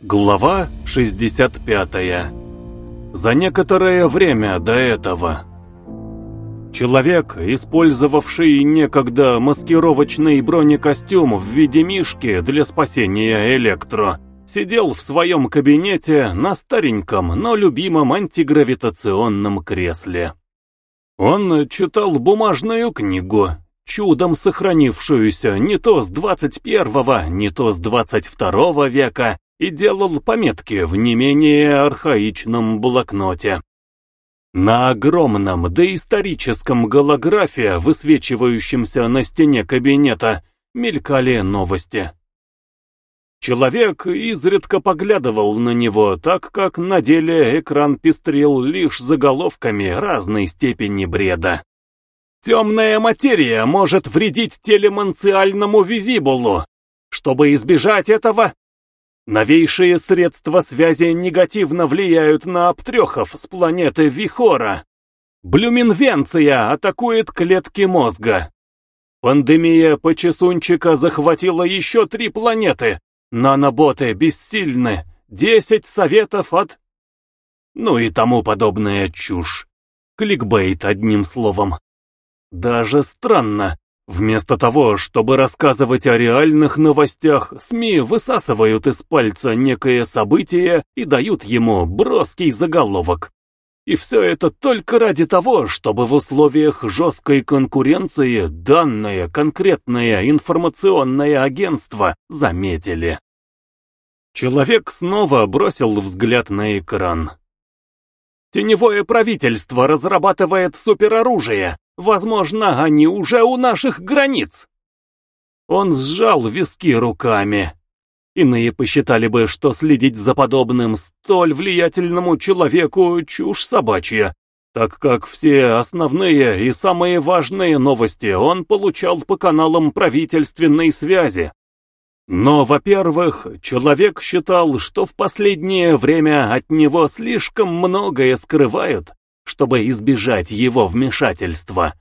Глава 65. За некоторое время до этого. Человек, использовавший некогда маскировочный бронекостюм в виде мишки для спасения Электро, сидел в своем кабинете на стареньком, но любимом антигравитационном кресле. Он читал бумажную книгу, чудом сохранившуюся не то с 21 не то с 22 века, и делал пометки в не менее архаичном блокноте. На огромном доисторическом голографе, высвечивающемся на стене кабинета, мелькали новости. Человек изредка поглядывал на него, так как на деле экран пестрил лишь заголовками разной степени бреда. Темная материя может вредить телеманциальному визибулу. Чтобы избежать этого, Новейшие средства связи негативно влияют на аптрехов с планеты Вихора. Блюминвенция атакует клетки мозга. Пандемия почесунчика захватила еще три планеты. Наноботы бессильны. Десять советов от... Ну и тому подобная чушь. Кликбейт, одним словом. Даже странно, Вместо того, чтобы рассказывать о реальных новостях, СМИ высасывают из пальца некое событие и дают ему броский заголовок. И все это только ради того, чтобы в условиях жесткой конкуренции данное конкретное информационное агентство заметили. Человек снова бросил взгляд на экран. Теневое правительство разрабатывает супероружие. Возможно, они уже у наших границ. Он сжал виски руками. Иные посчитали бы, что следить за подобным столь влиятельному человеку чушь собачья, так как все основные и самые важные новости он получал по каналам правительственной связи. Но, во-первых, человек считал, что в последнее время от него слишком многое скрывают, чтобы избежать его вмешательства.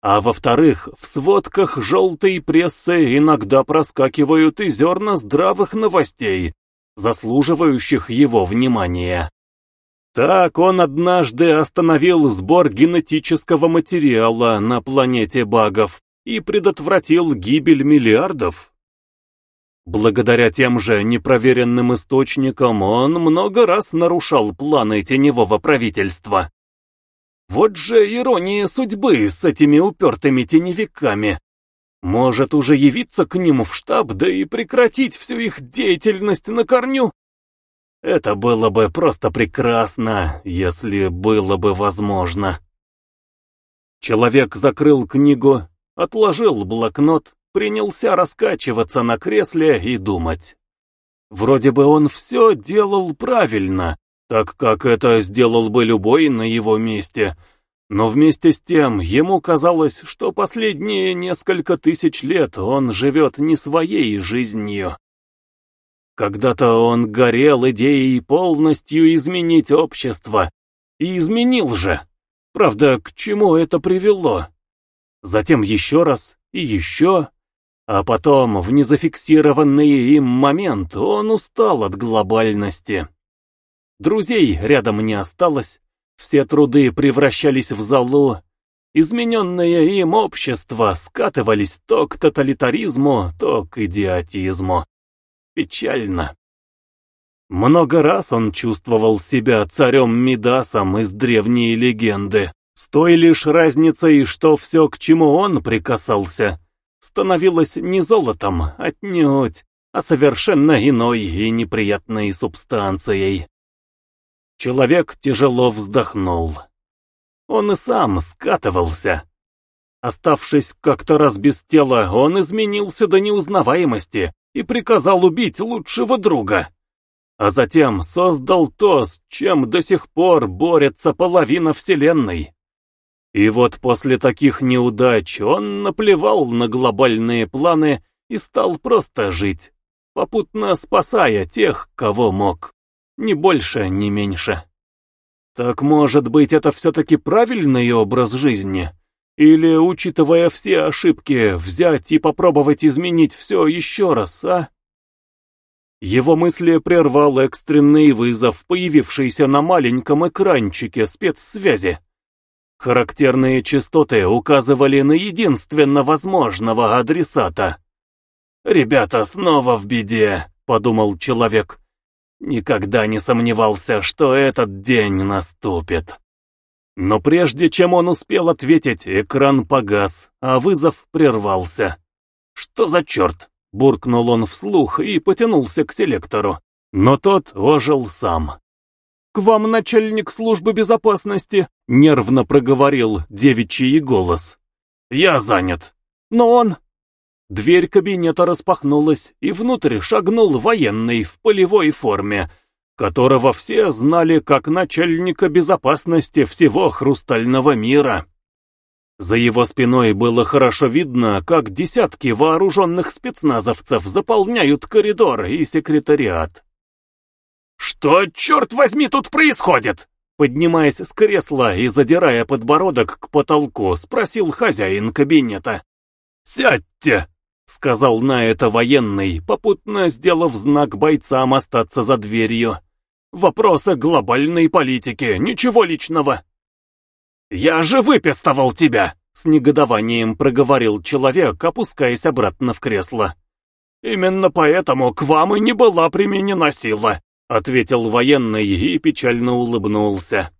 А во-вторых, в сводках желтой прессы иногда проскакивают и зерна здравых новостей, заслуживающих его внимания. Так он однажды остановил сбор генетического материала на планете багов и предотвратил гибель миллиардов. Благодаря тем же непроверенным источникам он много раз нарушал планы теневого правительства. Вот же ирония судьбы с этими упертыми теневиками. Может уже явиться к ним в штаб, да и прекратить всю их деятельность на корню? Это было бы просто прекрасно, если было бы возможно. Человек закрыл книгу, отложил блокнот, принялся раскачиваться на кресле и думать. Вроде бы он все делал правильно, так как это сделал бы любой на его месте, но вместе с тем ему казалось, что последние несколько тысяч лет он живет не своей жизнью. Когда-то он горел идеей полностью изменить общество, и изменил же. Правда, к чему это привело? Затем еще раз и еще, а потом, в незафиксированный им момент, он устал от глобальности. Друзей рядом не осталось, все труды превращались в залу. Измененное им общество скатывались то к тоталитаризму, то к идиотизму. Печально. Много раз он чувствовал себя царем Мидасом из древней легенды, с той лишь разницей, что все, к чему он прикасался, становилось не золотом, отнюдь, а совершенно иной и неприятной субстанцией. Человек тяжело вздохнул. Он и сам скатывался. Оставшись как-то раз без тела, он изменился до неузнаваемости и приказал убить лучшего друга. А затем создал то, с чем до сих пор борется половина Вселенной. И вот после таких неудач он наплевал на глобальные планы и стал просто жить, попутно спасая тех, кого мог. Ни больше, ни меньше. Так может быть это все-таки правильный образ жизни? Или, учитывая все ошибки, взять и попробовать изменить все еще раз, а? Его мысли прервал экстренный вызов, появившийся на маленьком экранчике спецсвязи. Характерные частоты указывали на единственно возможного адресата. «Ребята снова в беде», — подумал человек. Никогда не сомневался, что этот день наступит. Но прежде чем он успел ответить, экран погас, а вызов прервался. «Что за черт?» — буркнул он вслух и потянулся к селектору. Но тот ожил сам. «К вам начальник службы безопасности», — нервно проговорил девичий голос. «Я занят». «Но он...» Дверь кабинета распахнулась, и внутрь шагнул военный в полевой форме, которого все знали как начальника безопасности всего хрустального мира. За его спиной было хорошо видно, как десятки вооруженных спецназовцев заполняют коридор и секретариат. «Что, черт возьми, тут происходит?» Поднимаясь с кресла и задирая подбородок к потолку, спросил хозяин кабинета. «Сядьте!» — сказал на это военный, попутно сделав знак бойцам остаться за дверью. «Вопросы глобальной политики, ничего личного». «Я же выпестовал тебя!» — с негодованием проговорил человек, опускаясь обратно в кресло. «Именно поэтому к вам и не была применена сила. — ответил военный и печально улыбнулся.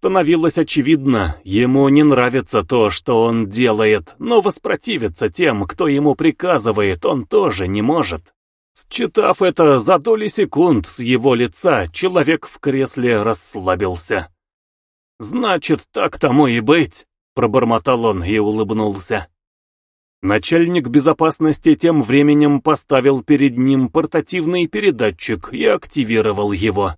Становилось очевидно, ему не нравится то, что он делает, но воспротивиться тем, кто ему приказывает, он тоже не может. Считав это за доли секунд с его лица, человек в кресле расслабился. «Значит, так тому и быть», — пробормотал он и улыбнулся. Начальник безопасности тем временем поставил перед ним портативный передатчик и активировал его.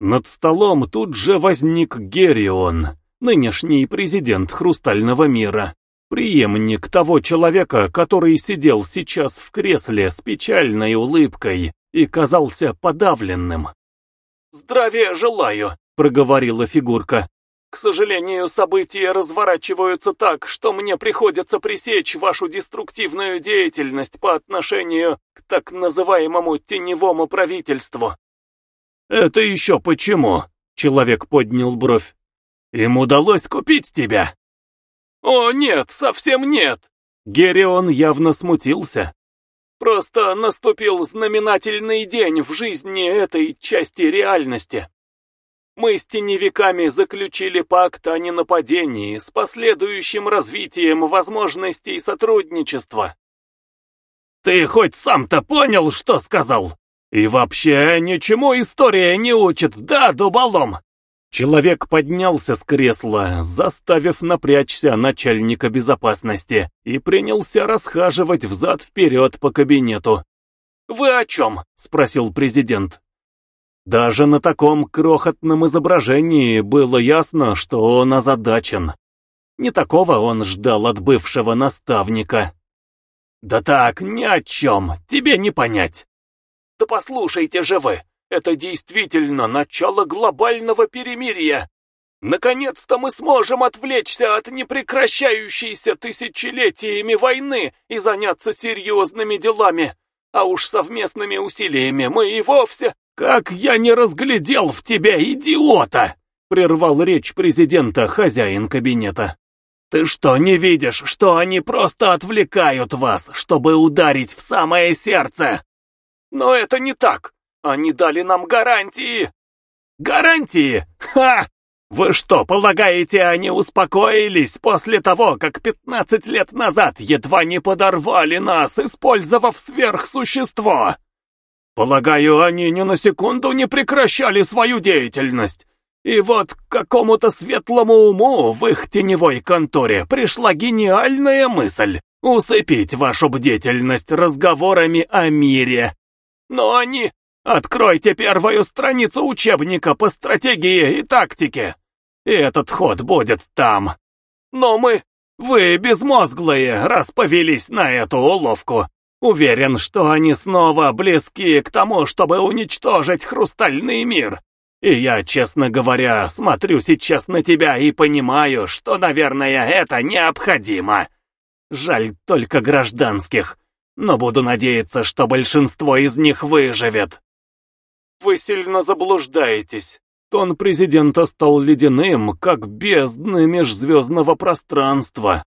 Над столом тут же возник Герион, нынешний президент Хрустального мира, преемник того человека, который сидел сейчас в кресле с печальной улыбкой и казался подавленным. «Здравия желаю», — проговорила фигурка. К сожалению, события разворачиваются так, что мне приходится пресечь вашу деструктивную деятельность по отношению к так называемому теневому правительству. Это еще почему? Человек поднял бровь. Им удалось купить тебя? О, нет, совсем нет. Герион явно смутился. Просто наступил знаменательный день в жизни этой части реальности. Мы с теневиками заключили пакт о ненападении с последующим развитием возможностей сотрудничества. Ты хоть сам-то понял, что сказал? И вообще, ничему история не учит, да, дуболом? Человек поднялся с кресла, заставив напрячься начальника безопасности, и принялся расхаживать взад-вперед по кабинету. «Вы о чем?» — спросил президент. Даже на таком крохотном изображении было ясно, что он озадачен. Не такого он ждал от бывшего наставника. «Да так, ни о чем, тебе не понять». «Да послушайте же вы, это действительно начало глобального перемирия. Наконец-то мы сможем отвлечься от непрекращающейся тысячелетиями войны и заняться серьезными делами, а уж совместными усилиями мы и вовсе «Как я не разглядел в тебя, идиота!» — прервал речь президента хозяин кабинета. «Ты что, не видишь, что они просто отвлекают вас, чтобы ударить в самое сердце?» «Но это не так. Они дали нам гарантии». «Гарантии? Ха! Вы что, полагаете, они успокоились после того, как пятнадцать лет назад едва не подорвали нас, использовав сверхсущество?» Полагаю, они ни на секунду не прекращали свою деятельность. И вот к какому-то светлому уму в их теневой конторе пришла гениальная мысль усыпить вашу бдительность разговорами о мире. Но они... Откройте первую страницу учебника по стратегии и тактике. И этот ход будет там. Но мы... Вы безмозглые, раз повелись на эту уловку. Уверен, что они снова близки к тому, чтобы уничтожить хрустальный мир. И я, честно говоря, смотрю сейчас на тебя и понимаю, что, наверное, это необходимо. Жаль только гражданских. Но буду надеяться, что большинство из них выживет. Вы сильно заблуждаетесь. Тон президента стал ледяным, как бездны межзвездного пространства.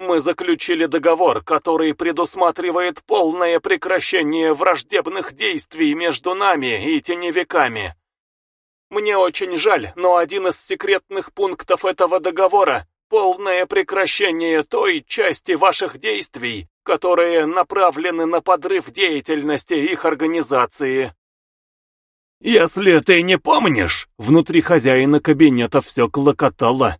Мы заключили договор, который предусматривает полное прекращение враждебных действий между нами и теневиками. Мне очень жаль, но один из секретных пунктов этого договора — полное прекращение той части ваших действий, которые направлены на подрыв деятельности их организации. Если ты не помнишь, внутри хозяина кабинета все клокотало,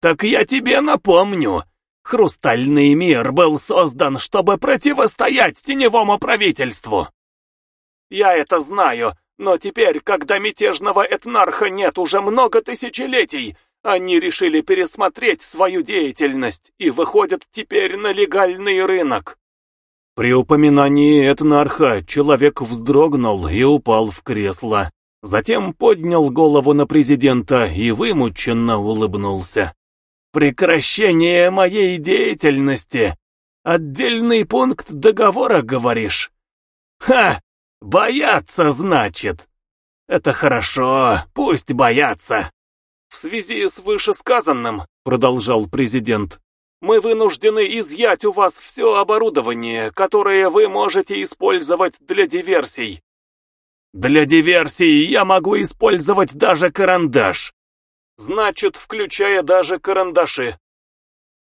так я тебе напомню. Хрустальный мир был создан, чтобы противостоять теневому правительству. Я это знаю, но теперь, когда мятежного этнарха нет уже много тысячелетий, они решили пересмотреть свою деятельность и выходят теперь на легальный рынок. При упоминании этнарха человек вздрогнул и упал в кресло. Затем поднял голову на президента и вымученно улыбнулся. «Прекращение моей деятельности! Отдельный пункт договора, говоришь? Ха! Бояться, значит! Это хорошо, пусть боятся!» «В связи с вышесказанным», — продолжал президент, «мы вынуждены изъять у вас все оборудование, которое вы можете использовать для диверсий». «Для диверсий я могу использовать даже карандаш». «Значит, включая даже карандаши».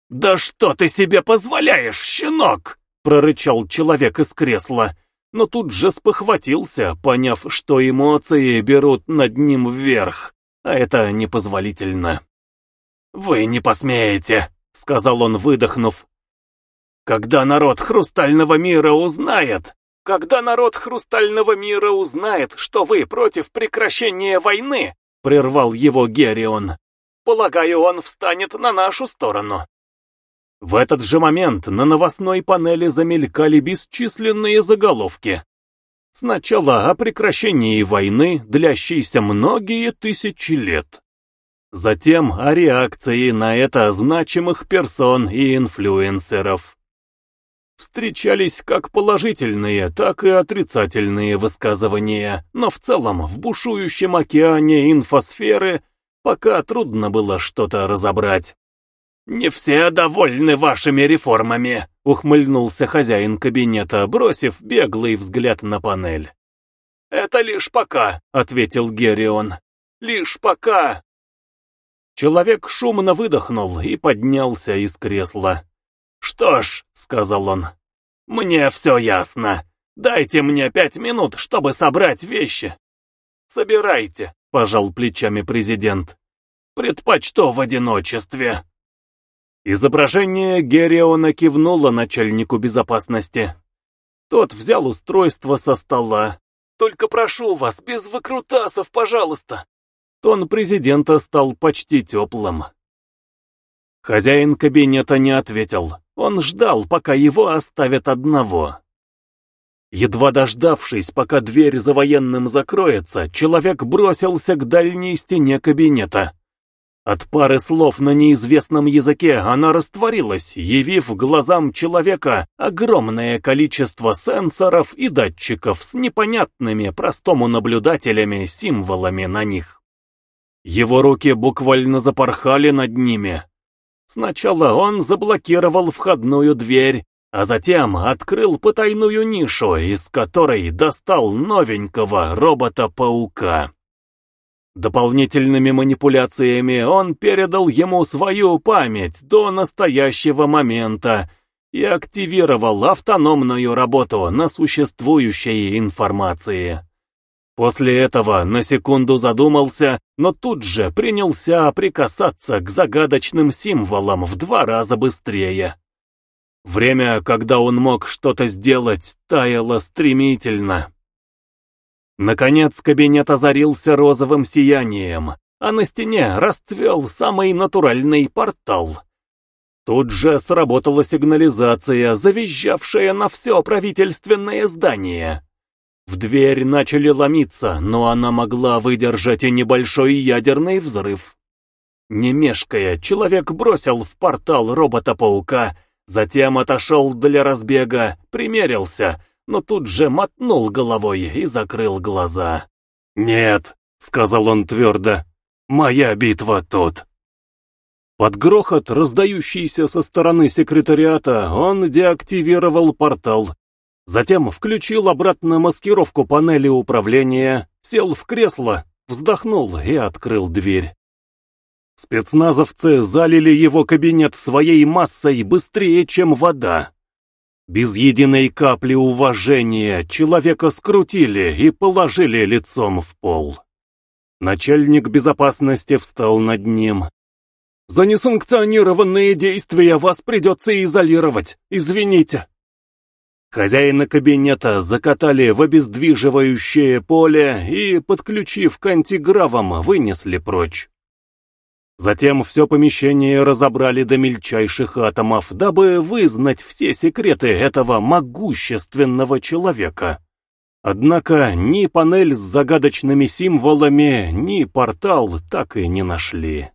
«Да что ты себе позволяешь, щенок?» — прорычал человек из кресла, но тут же спохватился, поняв, что эмоции берут над ним вверх а это непозволительно. «Вы не посмеете», — сказал он, выдохнув. «Когда народ Хрустального мира узнает, когда народ Хрустального мира узнает, что вы против прекращения войны», — прервал его Герион, — «полагаю, он встанет на нашу сторону». В этот же момент на новостной панели замелькали бесчисленные заголовки. Сначала о прекращении войны, длящейся многие тысячи лет. Затем о реакции на это значимых персон и инфлюенсеров. Встречались как положительные, так и отрицательные высказывания, но в целом в бушующем океане инфосферы пока трудно было что-то разобрать. «Не все довольны вашими реформами», — ухмыльнулся хозяин кабинета, бросив беглый взгляд на панель. «Это лишь пока», — ответил Герион. «Лишь пока». Человек шумно выдохнул и поднялся из кресла. «Что ж», — сказал он, — «мне все ясно. Дайте мне пять минут, чтобы собрать вещи». «Собирайте», — пожал плечами президент. «Предпочту в одиночестве». Изображение Гериона кивнуло начальнику безопасности. Тот взял устройство со стола. «Только прошу вас, без выкрутасов, пожалуйста!» Тон президента стал почти теплым. Хозяин кабинета не ответил. Он ждал, пока его оставят одного. Едва дождавшись, пока дверь за военным закроется, человек бросился к дальней стене кабинета. От пары слов на неизвестном языке она растворилась, явив глазам человека огромное количество сенсоров и датчиков с непонятными простому наблюдателями символами на них. Его руки буквально запорхали над ними. Сначала он заблокировал входную дверь, а затем открыл потайную нишу, из которой достал новенького робота-паука. Дополнительными манипуляциями он передал ему свою память до настоящего момента и активировал автономную работу на существующей информации. После этого на секунду задумался, но тут же принялся прикасаться к загадочным символам в два раза быстрее. Время, когда он мог что-то сделать, таяло стремительно. Наконец кабинет озарился розовым сиянием, а на стене расцвел самый натуральный портал. Тут же сработала сигнализация, завизжавшая на все правительственное здание. В дверь начали ломиться, но она могла выдержать и небольшой ядерный взрыв. Не мешкая, человек бросил в портал робота-паука, Затем отошел для разбега, примерился, но тут же мотнул головой и закрыл глаза. «Нет», — сказал он твердо, — «моя битва тут». Под грохот, раздающийся со стороны секретариата, он деактивировал портал. Затем включил обратно маскировку панели управления, сел в кресло, вздохнул и открыл дверь. Спецназовцы залили его кабинет своей массой быстрее, чем вода. Без единой капли уважения человека скрутили и положили лицом в пол. Начальник безопасности встал над ним. «За несанкционированные действия вас придется изолировать, извините». Хозяина кабинета закатали в обездвиживающее поле и, подключив к антигравам, вынесли прочь. Затем все помещение разобрали до мельчайших атомов, дабы вызнать все секреты этого могущественного человека. Однако ни панель с загадочными символами, ни портал так и не нашли.